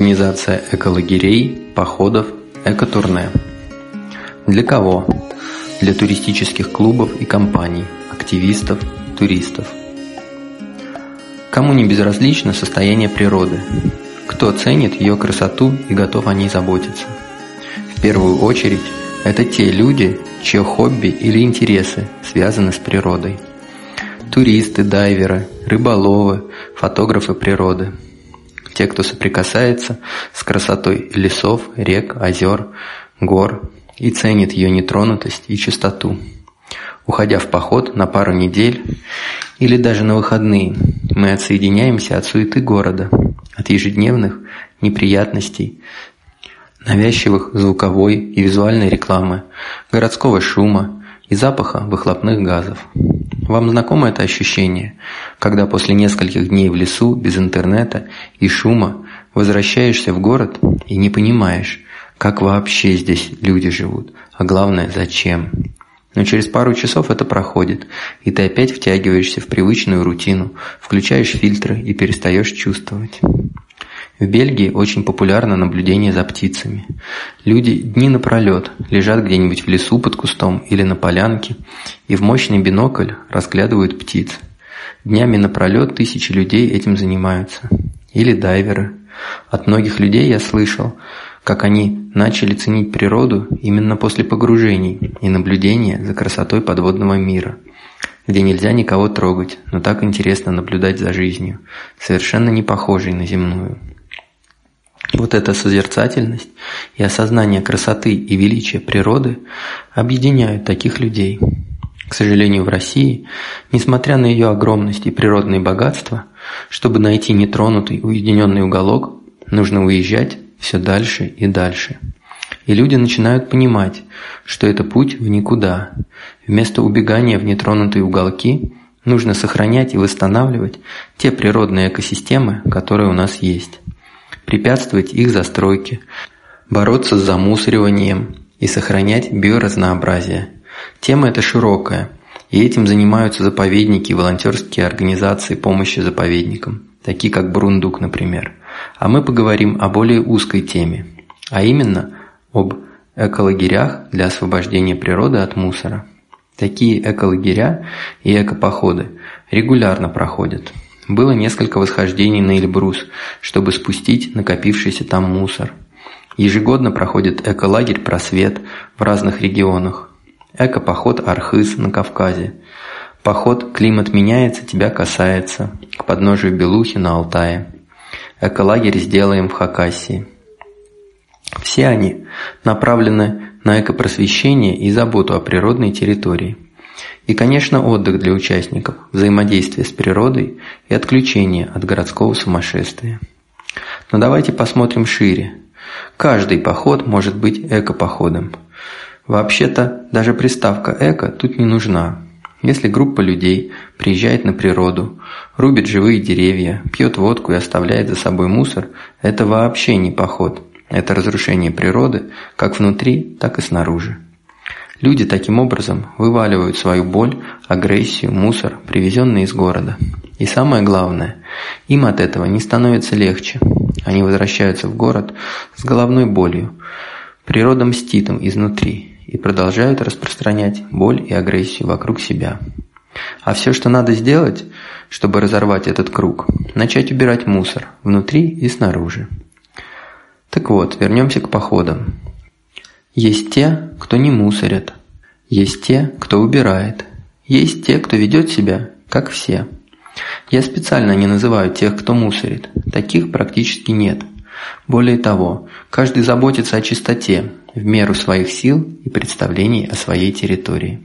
Организация эколагерей, походов, экотурне. Для кого? Для туристических клубов и компаний, активистов, туристов. Кому не безразлично состояние природы? Кто ценит ее красоту и готов о ней заботиться? В первую очередь, это те люди, чье хобби или интересы связаны с природой. Туристы, дайверы, рыболовы, фотографы природы – те, кто соприкасается с красотой лесов, рек, озер, гор и ценит ее нетронутость и чистоту. Уходя в поход на пару недель или даже на выходные, мы отсоединяемся от суеты города, от ежедневных неприятностей, навязчивых звуковой и визуальной рекламы, городского шума и запаха выхлопных газов. Вам знакомо это ощущение, когда после нескольких дней в лесу, без интернета и шума, возвращаешься в город и не понимаешь, как вообще здесь люди живут, а главное, зачем. Но через пару часов это проходит, и ты опять втягиваешься в привычную рутину, включаешь фильтры и перестаешь чувствовать. В Бельгии очень популярно наблюдение за птицами. Люди дни напролет лежат где-нибудь в лесу под кустом или на полянке и в мощный бинокль разглядывают птиц. Днями напролет тысячи людей этим занимаются. Или дайверы. От многих людей я слышал, как они начали ценить природу именно после погружений и наблюдения за красотой подводного мира, где нельзя никого трогать, но так интересно наблюдать за жизнью, совершенно не похожей на земную. Вот эта созерцательность и осознание красоты и величия природы объединяют таких людей. К сожалению, в России, несмотря на ее огромность и природные богатства, чтобы найти нетронутый уединенный уголок, нужно уезжать все дальше и дальше. И люди начинают понимать, что это путь в никуда. Вместо убегания в нетронутые уголки нужно сохранять и восстанавливать те природные экосистемы, которые у нас есть препятствовать их застройке, бороться с замусориванием и сохранять биоразнообразие. Тема эта широкая, и этим занимаются заповедники и волонтерские организации помощи заповедникам, такие как Бурундук, например. А мы поговорим о более узкой теме, а именно об эколагерях для освобождения природы от мусора. Такие эколагеря и экопоходы регулярно проходят. Было несколько восхождений на Эльбрус, чтобы спустить накопившийся там мусор. Ежегодно проходит эколагерь «Просвет» в разных регионах. Эко-поход «Архыз» на Кавказе. Поход «Климат меняется, тебя касается» к подножию Белухи на Алтае. Эколагерь «Сделаем» в Хакасии. Все они направлены на экопросвещение и заботу о природной территории. И, конечно, отдых для участников, взаимодействие с природой и отключение от городского сумасшествия. Но давайте посмотрим шире. Каждый поход может быть эко-походом. Вообще-то, даже приставка «эко» тут не нужна. Если группа людей приезжает на природу, рубит живые деревья, пьет водку и оставляет за собой мусор, это вообще не поход. Это разрушение природы как внутри, так и снаружи. Люди таким образом вываливают свою боль, агрессию, мусор, привезенный из города. И самое главное, им от этого не становится легче. Они возвращаются в город с головной болью. Природа мстит им изнутри и продолжают распространять боль и агрессию вокруг себя. А все, что надо сделать, чтобы разорвать этот круг, начать убирать мусор внутри и снаружи. Так вот, вернемся к походам. Есть те, кто не мусорят. Есть те, кто убирает. Есть те, кто ведет себя, как все. Я специально не называю тех, кто мусорит. Таких практически нет. Более того, каждый заботится о чистоте, в меру своих сил и представлений о своей территории.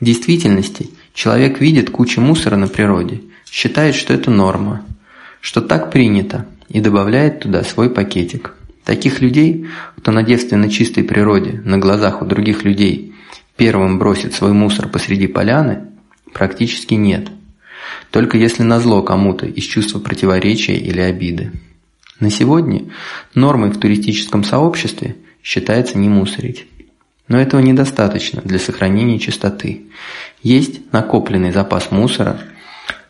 В действительности человек видит кучу мусора на природе, считает, что это норма, что так принято, и добавляет туда свой пакетик. Таких людей, кто на девственно чистой природе, на глазах у других людей, первым бросит свой мусор посреди поляны, практически нет. Только если назло кому-то из чувства противоречия или обиды. На сегодня нормой в туристическом сообществе считается не мусорить. Но этого недостаточно для сохранения чистоты. Есть накопленный запас мусора,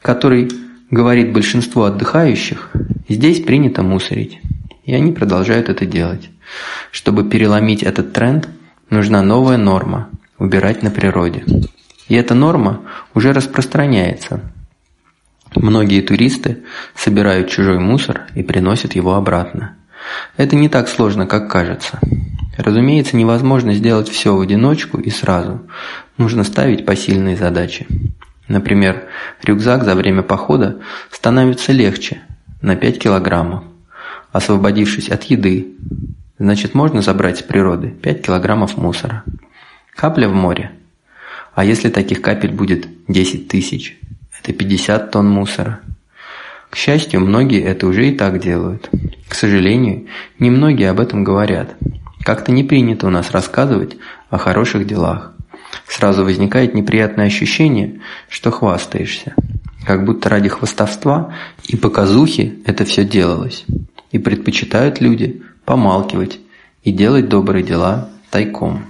который, говорит большинство отдыхающих, здесь принято мусорить. И они продолжают это делать. Чтобы переломить этот тренд, нужна новая норма – убирать на природе. И эта норма уже распространяется. Многие туристы собирают чужой мусор и приносят его обратно. Это не так сложно, как кажется. Разумеется, невозможно сделать все в одиночку и сразу. Нужно ставить посильные задачи. Например, рюкзак за время похода становится легче на 5 килограммов, освободившись от еды. Значит, можно забрать с природы 5 килограммов мусора. Капля в море. А если таких капель будет 10 тысяч? Это 50 тонн мусора. К счастью, многие это уже и так делают. К сожалению, немногие об этом говорят. Как-то не принято у нас рассказывать о хороших делах. Сразу возникает неприятное ощущение, что хвастаешься. Как будто ради хвастовства и показухи это все делалось. И предпочитают люди помалкивать и делать добрые дела тайком.